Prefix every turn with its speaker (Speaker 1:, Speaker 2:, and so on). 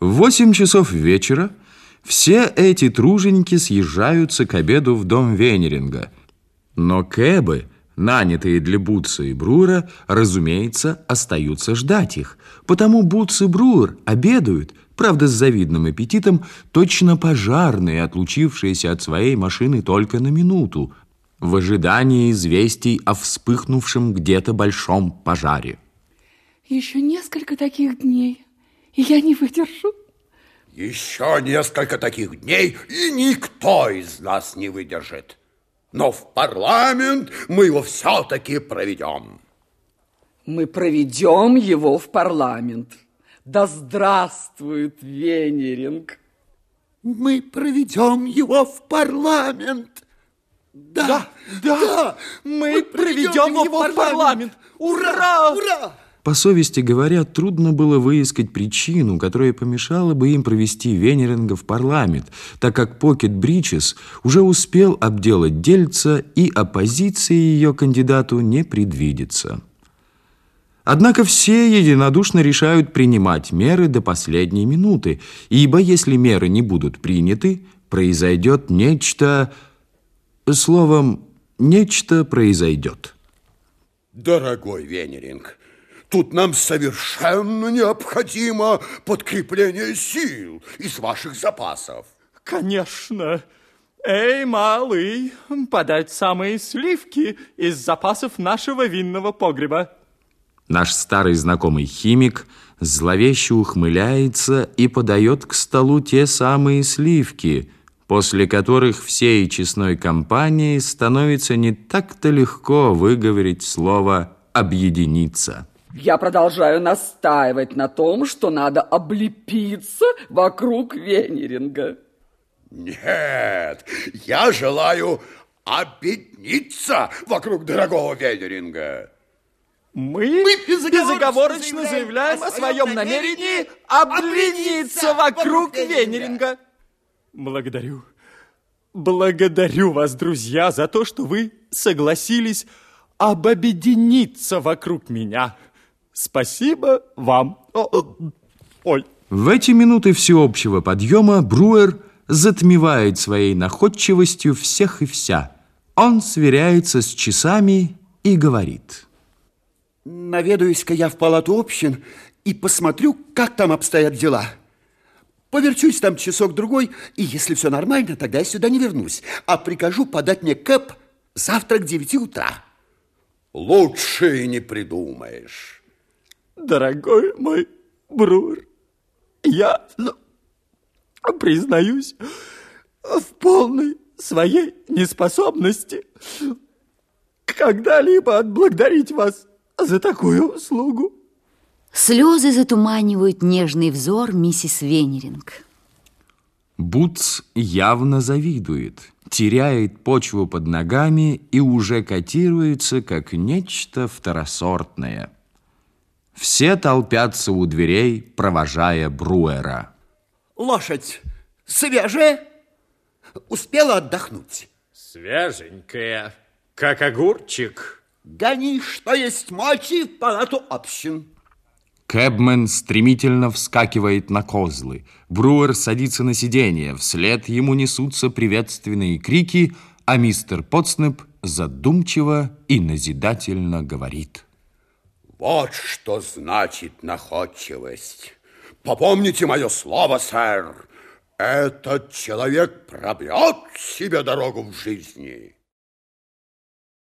Speaker 1: В восемь часов вечера все эти труженики съезжаются к обеду в дом Венеринга. Но кэбы, нанятые для Бутса и Бруера, разумеется, остаются ждать их. Потому Бутс и Бруер обедают, правда, с завидным аппетитом, точно пожарные, отлучившиеся от своей машины только на минуту, в ожидании известий о вспыхнувшем где-то большом пожаре.
Speaker 2: Еще несколько таких дней, я не выдержу.
Speaker 3: Еще несколько таких дней, и никто из нас не выдержит. Но в парламент мы его все-таки проведем.
Speaker 4: Мы проведем его в парламент. Да здравствует Венеринг!
Speaker 3: Мы проведем его в парламент. Да, да,
Speaker 4: да, да мы, мы проведем, проведем его, в парламент. парламент. Ура! Ура!
Speaker 1: По совести говоря, трудно было выискать причину, которая помешала бы им провести Венеринга в парламент, так как Покет Бричес уже успел обделать дельца, и оппозиции ее кандидату не предвидится. Однако все единодушно решают принимать меры до последней минуты, ибо если меры не будут приняты, произойдет нечто... Словом, нечто произойдет.
Speaker 3: Дорогой Венеринг, Тут нам совершенно необходимо подкрепление сил из ваших запасов.
Speaker 5: Конечно. Эй, малый, подать самые сливки из запасов нашего винного погреба.
Speaker 1: Наш старый знакомый химик зловеще ухмыляется и подает к столу те самые сливки, после которых всей честной компании становится не так-то легко выговорить слово «объединиться».
Speaker 4: Я продолжаю настаивать на том, что надо облепиться вокруг Венеринга.
Speaker 3: Нет, я желаю объединиться вокруг дорогого Венеринга.
Speaker 5: Мы, Мы безоговорочно, безоговорочно заявляем о своем намерении облениться вокруг Венеринга. Благодарю. Благодарю вас, друзья, за то, что вы согласились объединиться вокруг меня. Спасибо вам.
Speaker 1: Ой. В эти минуты всеобщего подъема Бруер затмевает своей находчивостью всех и вся. Он сверяется с часами и говорит.
Speaker 6: Наведаюсь-ка я в палату общин и посмотрю, как там обстоят дела. Поверчусь там часок-другой, и если все нормально, тогда я сюда не вернусь, а прикажу подать мне кэп завтра к девяти утра.
Speaker 3: Лучше и не придумаешь.
Speaker 5: Дорогой мой Брур, я, ну, признаюсь, в полной своей неспособности когда-либо отблагодарить вас за такую услугу.
Speaker 7: Слезы затуманивают нежный взор миссис Венеринг.
Speaker 1: Бутс явно завидует, теряет почву под ногами и уже котируется как нечто второсортное – все толпятся у дверей, провожая Бруэра.
Speaker 6: Лошадь свежая? Успела отдохнуть?
Speaker 8: Свеженькая, как огурчик.
Speaker 6: Гони, что есть мочи, в палату общин.
Speaker 1: Кэбмен стремительно вскакивает на козлы. Бруер садится на сиденье. Вслед ему несутся приветственные крики, а мистер Потснеп задумчиво и назидательно говорит –
Speaker 3: вот что значит находчивость. Попомните мое слово, сэр. Этот человек пробьет себе дорогу в жизни.